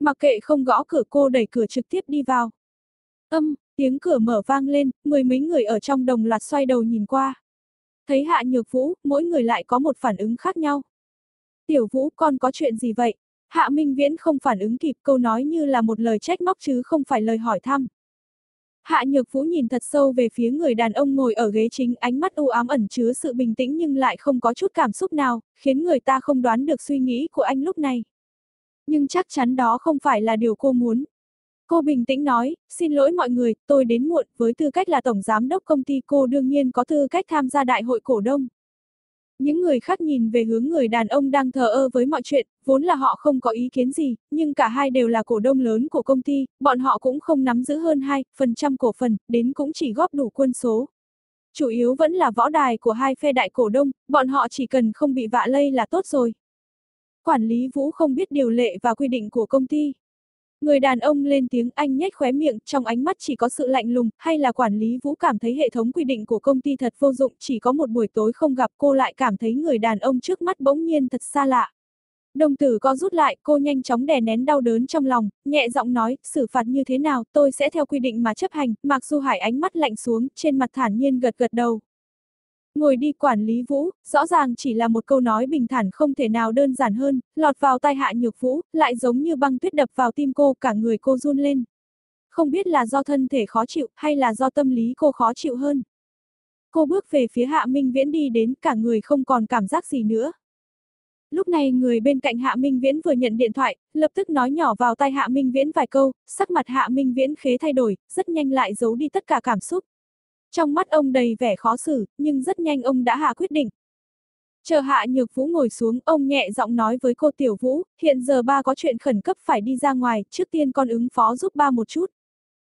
Mặc kệ không gõ cửa cô đẩy cửa trực tiếp đi vào. Âm, tiếng cửa mở vang lên, mười mấy người ở trong đồng loạt xoay đầu nhìn qua. Thấy Hạ Nhược Vũ, mỗi người lại có một phản ứng khác nhau. Tiểu Vũ, con có chuyện gì vậy? Hạ Minh Viễn không phản ứng kịp câu nói như là một lời trách móc chứ không phải lời hỏi thăm. Hạ Nhược Vũ nhìn thật sâu về phía người đàn ông ngồi ở ghế chính, ánh mắt u ám ẩn chứa sự bình tĩnh nhưng lại không có chút cảm xúc nào, khiến người ta không đoán được suy nghĩ của anh lúc này. Nhưng chắc chắn đó không phải là điều cô muốn. Cô bình tĩnh nói, xin lỗi mọi người, tôi đến muộn, với tư cách là tổng giám đốc công ty cô đương nhiên có tư cách tham gia đại hội cổ đông. Những người khác nhìn về hướng người đàn ông đang thờ ơ với mọi chuyện, vốn là họ không có ý kiến gì, nhưng cả hai đều là cổ đông lớn của công ty, bọn họ cũng không nắm giữ hơn 2% cổ phần, đến cũng chỉ góp đủ quân số. Chủ yếu vẫn là võ đài của hai phe đại cổ đông, bọn họ chỉ cần không bị vạ lây là tốt rồi. Quản lý Vũ không biết điều lệ và quy định của công ty. Người đàn ông lên tiếng anh nhếch khóe miệng, trong ánh mắt chỉ có sự lạnh lùng, hay là quản lý Vũ cảm thấy hệ thống quy định của công ty thật vô dụng, chỉ có một buổi tối không gặp cô lại cảm thấy người đàn ông trước mắt bỗng nhiên thật xa lạ. Đồng tử co rút lại, cô nhanh chóng đè nén đau đớn trong lòng, nhẹ giọng nói, xử phạt như thế nào, tôi sẽ theo quy định mà chấp hành, mặc dù Hải ánh mắt lạnh xuống, trên mặt thản nhiên gật gật đầu. Ngồi đi quản lý Vũ, rõ ràng chỉ là một câu nói bình thản không thể nào đơn giản hơn, lọt vào tai hạ nhược Vũ, lại giống như băng tuyết đập vào tim cô, cả người cô run lên. Không biết là do thân thể khó chịu, hay là do tâm lý cô khó chịu hơn. Cô bước về phía Hạ Minh Viễn đi đến, cả người không còn cảm giác gì nữa. Lúc này người bên cạnh Hạ Minh Viễn vừa nhận điện thoại, lập tức nói nhỏ vào tai Hạ Minh Viễn vài câu, sắc mặt Hạ Minh Viễn khế thay đổi, rất nhanh lại giấu đi tất cả cảm xúc. Trong mắt ông đầy vẻ khó xử, nhưng rất nhanh ông đã hạ quyết định. Chờ Hạ Nhược Vũ ngồi xuống, ông nhẹ giọng nói với cô Tiểu Vũ, hiện giờ ba có chuyện khẩn cấp phải đi ra ngoài, trước tiên con ứng phó giúp ba một chút.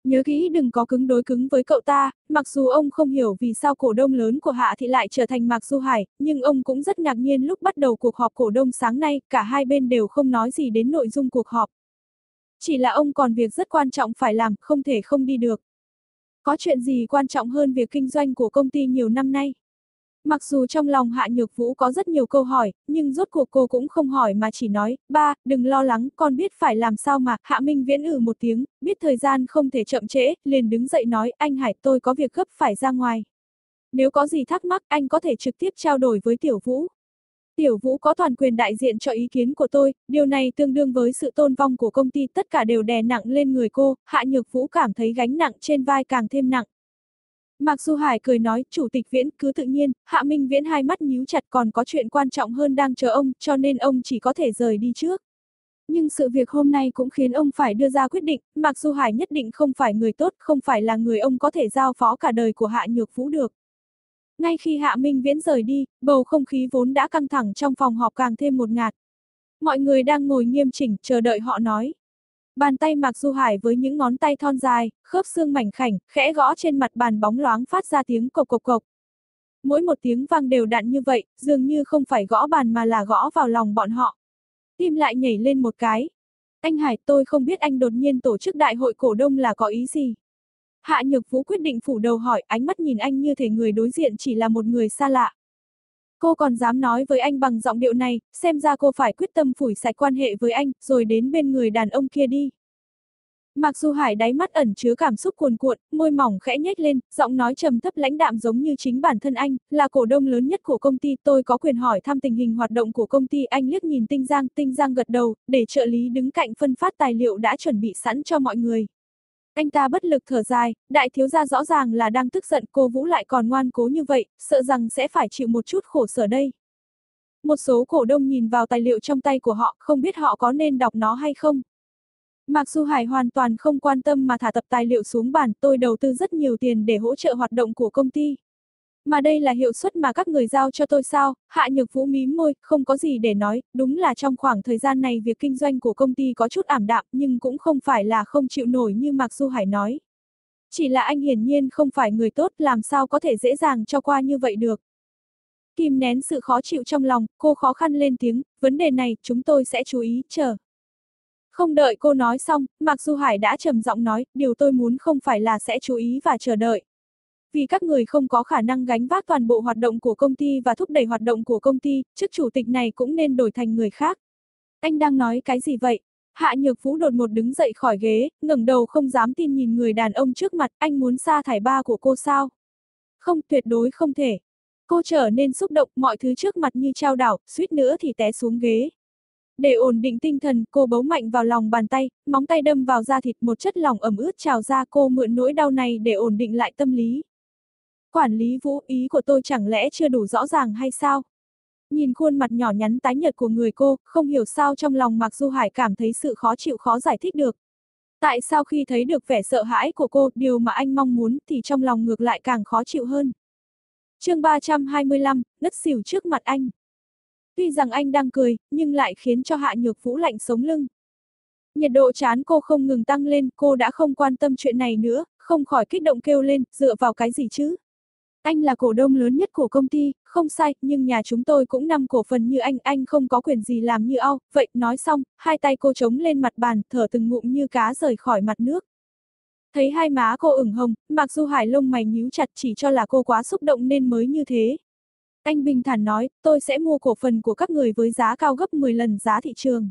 Nhớ kỹ đừng có cứng đối cứng với cậu ta, mặc dù ông không hiểu vì sao cổ đông lớn của Hạ Thị lại trở thành Mạc Du Hải, nhưng ông cũng rất ngạc nhiên lúc bắt đầu cuộc họp cổ đông sáng nay, cả hai bên đều không nói gì đến nội dung cuộc họp. Chỉ là ông còn việc rất quan trọng phải làm, không thể không đi được. Có chuyện gì quan trọng hơn việc kinh doanh của công ty nhiều năm nay? Mặc dù trong lòng Hạ Nhược Vũ có rất nhiều câu hỏi, nhưng rốt cuộc cô cũng không hỏi mà chỉ nói, ba, đừng lo lắng, con biết phải làm sao mà, Hạ Minh Viễn ử ừ một tiếng, biết thời gian không thể chậm trễ, liền đứng dậy nói, anh Hải tôi có việc gấp phải ra ngoài. Nếu có gì thắc mắc, anh có thể trực tiếp trao đổi với Tiểu Vũ. Tiểu Vũ có toàn quyền đại diện cho ý kiến của tôi, điều này tương đương với sự tôn vong của công ty tất cả đều đè nặng lên người cô, Hạ Nhược Vũ cảm thấy gánh nặng trên vai càng thêm nặng. Mạc Du Hải cười nói, Chủ tịch Viễn cứ tự nhiên, Hạ Minh Viễn hai mắt nhíu chặt còn có chuyện quan trọng hơn đang chờ ông, cho nên ông chỉ có thể rời đi trước. Nhưng sự việc hôm nay cũng khiến ông phải đưa ra quyết định, Mạc Du Hải nhất định không phải người tốt, không phải là người ông có thể giao phó cả đời của Hạ Nhược Vũ được. Ngay khi Hạ Minh Viễn rời đi, bầu không khí vốn đã căng thẳng trong phòng họp càng thêm một ngạt. Mọi người đang ngồi nghiêm chỉnh chờ đợi họ nói. Bàn tay Mạc Du Hải với những ngón tay thon dài, khớp xương mảnh khảnh, khẽ gõ trên mặt bàn bóng loáng phát ra tiếng cộc cộc cộc. Mỗi một tiếng vang đều đặn như vậy, dường như không phải gõ bàn mà là gõ vào lòng bọn họ. Tim lại nhảy lên một cái. Anh Hải, tôi không biết anh đột nhiên tổ chức đại hội cổ đông là có ý gì. Hạ Nhược Vũ quyết định phủ đầu hỏi, ánh mắt nhìn anh như thể người đối diện chỉ là một người xa lạ. Cô còn dám nói với anh bằng giọng điệu này, xem ra cô phải quyết tâm phủi sạch quan hệ với anh, rồi đến bên người đàn ông kia đi. Mặc dù Hải đáy mắt ẩn chứa cảm xúc cuồn cuộn, môi mỏng khẽ nhếch lên, giọng nói trầm thấp lãnh đạm giống như chính bản thân anh, là cổ đông lớn nhất của công ty, tôi có quyền hỏi thăm tình hình hoạt động của công ty, anh liếc nhìn Tinh Giang, Tinh Giang gật đầu, để trợ lý đứng cạnh phân phát tài liệu đã chuẩn bị sẵn cho mọi người. Anh ta bất lực thở dài, đại thiếu gia rõ ràng là đang tức giận cô Vũ lại còn ngoan cố như vậy, sợ rằng sẽ phải chịu một chút khổ sở đây. Một số cổ đông nhìn vào tài liệu trong tay của họ, không biết họ có nên đọc nó hay không. Mạc Du Hải hoàn toàn không quan tâm mà thả tập tài liệu xuống bàn, tôi đầu tư rất nhiều tiền để hỗ trợ hoạt động của công ty. Mà đây là hiệu suất mà các người giao cho tôi sao? Hạ Nhược Vũ mím môi, không có gì để nói, đúng là trong khoảng thời gian này việc kinh doanh của công ty có chút ảm đạm nhưng cũng không phải là không chịu nổi như Mạc Du Hải nói. Chỉ là anh hiển nhiên không phải người tốt làm sao có thể dễ dàng cho qua như vậy được. Kim nén sự khó chịu trong lòng, cô khó khăn lên tiếng, vấn đề này chúng tôi sẽ chú ý, chờ. Không đợi cô nói xong, Mạc Du Hải đã trầm giọng nói, điều tôi muốn không phải là sẽ chú ý và chờ đợi, vì các người không có khả năng gánh vác toàn bộ hoạt động của công ty và thúc đẩy hoạt động của công ty, chức chủ tịch này cũng nên đổi thành người khác. Anh đang nói cái gì vậy? Hạ Nhược Vũ đột một đứng dậy khỏi ghế, ngẩng đầu không dám tin nhìn người đàn ông trước mặt, anh muốn sa thải ba của cô sao? Không, tuyệt đối không thể. Cô trở nên xúc động, mọi thứ trước mặt như trao đảo, suýt nữa thì té xuống ghế. Để ổn định tinh thần, cô bấu mạnh vào lòng bàn tay, móng tay đâm vào da thịt một chất lỏng ẩm ướt trào ra cô mượn nỗi đau này để ổn định lại tâm lý. Quản lý Vũ ý của tôi chẳng lẽ chưa đủ rõ ràng hay sao? Nhìn khuôn mặt nhỏ nhắn tái nhợt của người cô, không hiểu sao trong lòng Mạc Du Hải cảm thấy sự khó chịu khó giải thích được. Tại sao khi thấy được vẻ sợ hãi của cô, điều mà anh mong muốn thì trong lòng ngược lại càng khó chịu hơn. chương 325, ngất xỉu trước mặt anh. Tuy rằng anh đang cười, nhưng lại khiến cho Hạ Nhược Vũ lạnh sống lưng. Nhiệt độ chán cô không ngừng tăng lên, cô đã không quan tâm chuyện này nữa, không khỏi kích động kêu lên, dựa vào cái gì chứ? Anh là cổ đông lớn nhất của công ty, không sai, nhưng nhà chúng tôi cũng nằm cổ phần như anh, anh không có quyền gì làm như ao, vậy, nói xong, hai tay cô chống lên mặt bàn, thở từng ngụm như cá rời khỏi mặt nước. Thấy hai má cô ửng hồng, mặc dù hải lông mày nhíu chặt chỉ cho là cô quá xúc động nên mới như thế. Anh bình thản nói, tôi sẽ mua cổ phần của các người với giá cao gấp 10 lần giá thị trường.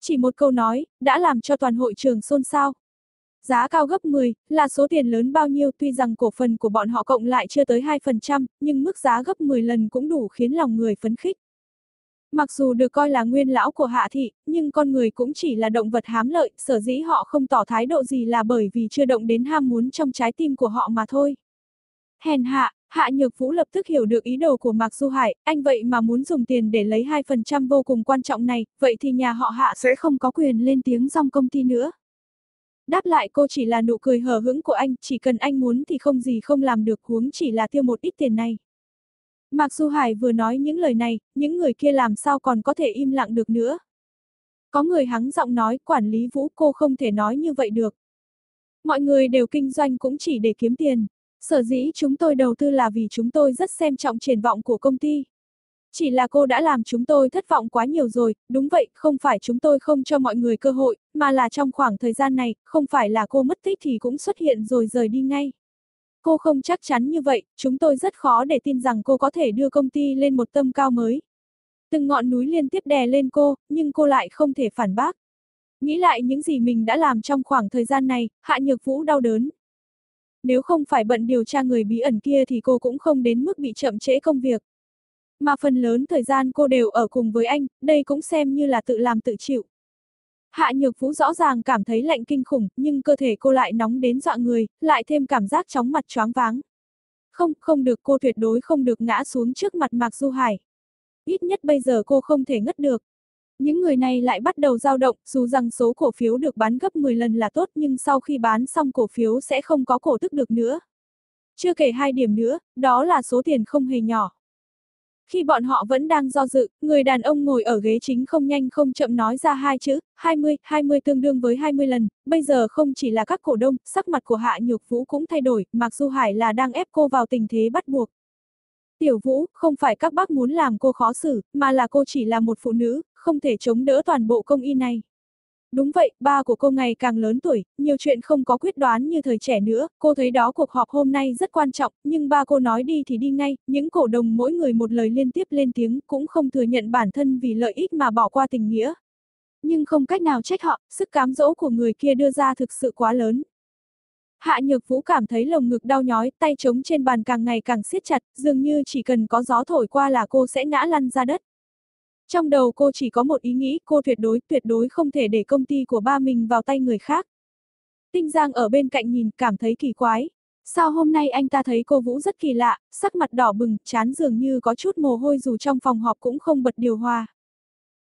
Chỉ một câu nói, đã làm cho toàn hội trường xôn xao. Giá cao gấp 10, là số tiền lớn bao nhiêu tuy rằng cổ phần của bọn họ cộng lại chưa tới 2%, nhưng mức giá gấp 10 lần cũng đủ khiến lòng người phấn khích. Mặc dù được coi là nguyên lão của hạ thị, nhưng con người cũng chỉ là động vật hám lợi, sở dĩ họ không tỏ thái độ gì là bởi vì chưa động đến ham muốn trong trái tim của họ mà thôi. Hèn hạ, Hạ Nhược Vũ lập tức hiểu được ý đồ của Mạc Du Hải, anh vậy mà muốn dùng tiền để lấy 2% vô cùng quan trọng này, vậy thì nhà họ Hạ sẽ không có quyền lên tiếng trong công ty nữa. Đáp lại cô chỉ là nụ cười hờ hững của anh, chỉ cần anh muốn thì không gì không làm được huống chỉ là tiêu một ít tiền này. Mạc Du Hải vừa nói những lời này, những người kia làm sao còn có thể im lặng được nữa. Có người hắng giọng nói, quản lý Vũ cô không thể nói như vậy được. Mọi người đều kinh doanh cũng chỉ để kiếm tiền. Sở dĩ chúng tôi đầu tư là vì chúng tôi rất xem trọng triển vọng của công ty. Chỉ là cô đã làm chúng tôi thất vọng quá nhiều rồi, đúng vậy, không phải chúng tôi không cho mọi người cơ hội, mà là trong khoảng thời gian này, không phải là cô mất tích thì cũng xuất hiện rồi rời đi ngay. Cô không chắc chắn như vậy, chúng tôi rất khó để tin rằng cô có thể đưa công ty lên một tâm cao mới. Từng ngọn núi liên tiếp đè lên cô, nhưng cô lại không thể phản bác. Nghĩ lại những gì mình đã làm trong khoảng thời gian này, Hạ Nhược Vũ đau đớn. Nếu không phải bận điều tra người bí ẩn kia thì cô cũng không đến mức bị chậm trễ công việc. Mà phần lớn thời gian cô đều ở cùng với anh, đây cũng xem như là tự làm tự chịu. Hạ Nhược Vũ rõ ràng cảm thấy lạnh kinh khủng, nhưng cơ thể cô lại nóng đến dọa người, lại thêm cảm giác chóng mặt choáng váng. Không, không được cô tuyệt đối không được ngã xuống trước mặt Mạc Du Hải. Ít nhất bây giờ cô không thể ngất được. Những người này lại bắt đầu dao động, dù rằng số cổ phiếu được bán gấp 10 lần là tốt nhưng sau khi bán xong cổ phiếu sẽ không có cổ tức được nữa. Chưa kể hai điểm nữa, đó là số tiền không hề nhỏ. Khi bọn họ vẫn đang do dự, người đàn ông ngồi ở ghế chính không nhanh không chậm nói ra hai chữ, 20, 20 tương đương với 20 lần, bây giờ không chỉ là các cổ đông, sắc mặt của Hạ Nhược Vũ cũng thay đổi, mặc dù Hải là đang ép cô vào tình thế bắt buộc. Tiểu Vũ, không phải các bác muốn làm cô khó xử, mà là cô chỉ là một phụ nữ, không thể chống đỡ toàn bộ công y này. Đúng vậy, ba của cô ngày càng lớn tuổi, nhiều chuyện không có quyết đoán như thời trẻ nữa, cô thấy đó cuộc họp hôm nay rất quan trọng, nhưng ba cô nói đi thì đi ngay, những cổ đồng mỗi người một lời liên tiếp lên tiếng cũng không thừa nhận bản thân vì lợi ích mà bỏ qua tình nghĩa. Nhưng không cách nào trách họ, sức cám dỗ của người kia đưa ra thực sự quá lớn. Hạ Nhược Vũ cảm thấy lồng ngực đau nhói, tay trống trên bàn càng ngày càng siết chặt, dường như chỉ cần có gió thổi qua là cô sẽ ngã lăn ra đất. Trong đầu cô chỉ có một ý nghĩ, cô tuyệt đối, tuyệt đối không thể để công ty của ba mình vào tay người khác. Tinh Giang ở bên cạnh nhìn, cảm thấy kỳ quái. Sao hôm nay anh ta thấy cô Vũ rất kỳ lạ, sắc mặt đỏ bừng, chán dường như có chút mồ hôi dù trong phòng họp cũng không bật điều hòa.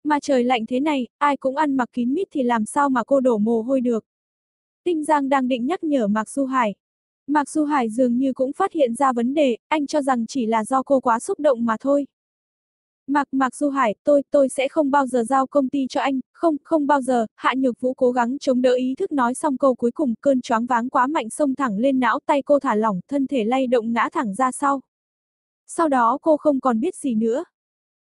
Mà trời lạnh thế này, ai cũng ăn mặc kín mít thì làm sao mà cô đổ mồ hôi được. Tinh Giang đang định nhắc nhở Mạc Du Hải. Mạc Du Hải dường như cũng phát hiện ra vấn đề, anh cho rằng chỉ là do cô quá xúc động mà thôi. Mạc Mạc Du Hải, tôi, tôi sẽ không bao giờ giao công ty cho anh, không, không bao giờ, Hạ Nhược Vũ cố gắng chống đỡ ý thức nói xong câu cuối cùng, cơn choáng váng quá mạnh xông thẳng lên não tay cô thả lỏng, thân thể lay động ngã thẳng ra sau. Sau đó cô không còn biết gì nữa.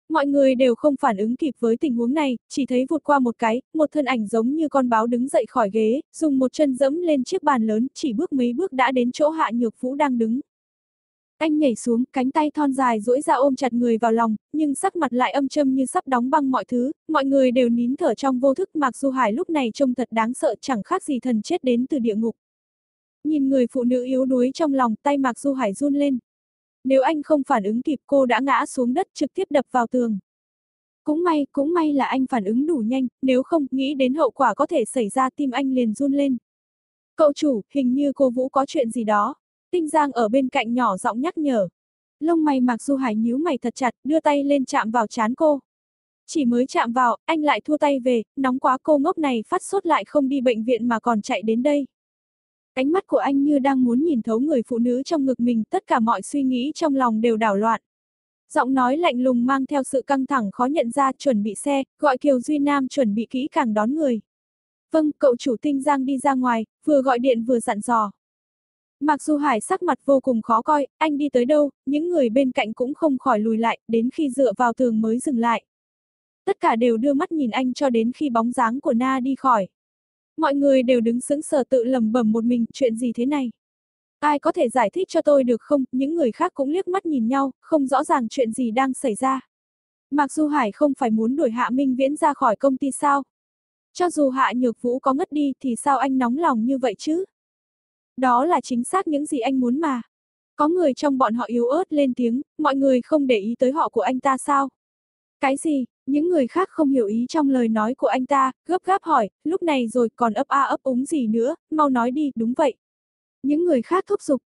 Mọi người đều không phản ứng kịp với tình huống này, chỉ thấy vụt qua một cái, một thân ảnh giống như con báo đứng dậy khỏi ghế, dùng một chân dẫm lên chiếc bàn lớn, chỉ bước mấy bước đã đến chỗ Hạ Nhược Vũ đang đứng. Anh nhảy xuống, cánh tay thon dài duỗi ra ôm chặt người vào lòng, nhưng sắc mặt lại âm châm như sắp đóng băng mọi thứ, mọi người đều nín thở trong vô thức mặc dù Hải lúc này trông thật đáng sợ chẳng khác gì thần chết đến từ địa ngục. Nhìn người phụ nữ yếu đuối trong lòng, tay Mạc Du Hải run lên. Nếu anh không phản ứng kịp cô đã ngã xuống đất trực tiếp đập vào tường. Cũng may, cũng may là anh phản ứng đủ nhanh, nếu không, nghĩ đến hậu quả có thể xảy ra tim anh liền run lên. Cậu chủ, hình như cô Vũ có chuyện gì đó. Tinh Giang ở bên cạnh nhỏ giọng nhắc nhở. Lông mày Mạc Du Hải nhíu mày thật chặt, đưa tay lên chạm vào chán cô. Chỉ mới chạm vào, anh lại thua tay về, nóng quá cô ngốc này phát sốt lại không đi bệnh viện mà còn chạy đến đây. Ánh mắt của anh như đang muốn nhìn thấu người phụ nữ trong ngực mình, tất cả mọi suy nghĩ trong lòng đều đảo loạn. Giọng nói lạnh lùng mang theo sự căng thẳng khó nhận ra chuẩn bị xe, gọi Kiều Duy Nam chuẩn bị kỹ càng đón người. Vâng, cậu chủ tinh giang đi ra ngoài, vừa gọi điện vừa dặn dò. Mặc dù Hải sắc mặt vô cùng khó coi, anh đi tới đâu, những người bên cạnh cũng không khỏi lùi lại, đến khi dựa vào tường mới dừng lại. Tất cả đều đưa mắt nhìn anh cho đến khi bóng dáng của Na đi khỏi. Mọi người đều đứng sững sờ tự lầm bầm một mình, chuyện gì thế này? Ai có thể giải thích cho tôi được không? Những người khác cũng liếc mắt nhìn nhau, không rõ ràng chuyện gì đang xảy ra. Mặc dù Hải không phải muốn đuổi Hạ Minh Viễn ra khỏi công ty sao? Cho dù Hạ Nhược Vũ có ngất đi thì sao anh nóng lòng như vậy chứ? Đó là chính xác những gì anh muốn mà. Có người trong bọn họ yếu ớt lên tiếng, mọi người không để ý tới họ của anh ta sao? Cái gì? Những người khác không hiểu ý trong lời nói của anh ta, gấp gáp hỏi, lúc này rồi còn ấp a ấp úng gì nữa, mau nói đi, đúng vậy. Những người khác thúc giục.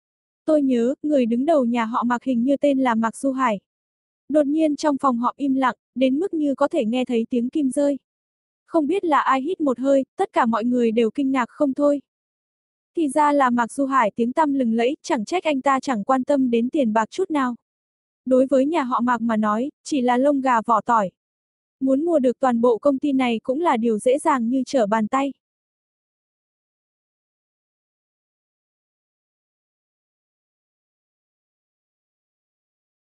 Tôi nhớ, người đứng đầu nhà họ Mạc hình như tên là Mạc Du Hải. Đột nhiên trong phòng họ im lặng, đến mức như có thể nghe thấy tiếng kim rơi. Không biết là ai hít một hơi, tất cả mọi người đều kinh ngạc không thôi. Thì ra là Mạc Du Hải tiếng tăm lừng lẫy, chẳng trách anh ta chẳng quan tâm đến tiền bạc chút nào. Đối với nhà họ Mạc mà nói, chỉ là lông gà vỏ tỏi. Muốn mua được toàn bộ công ty này cũng là điều dễ dàng như trở bàn tay.